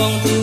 won't do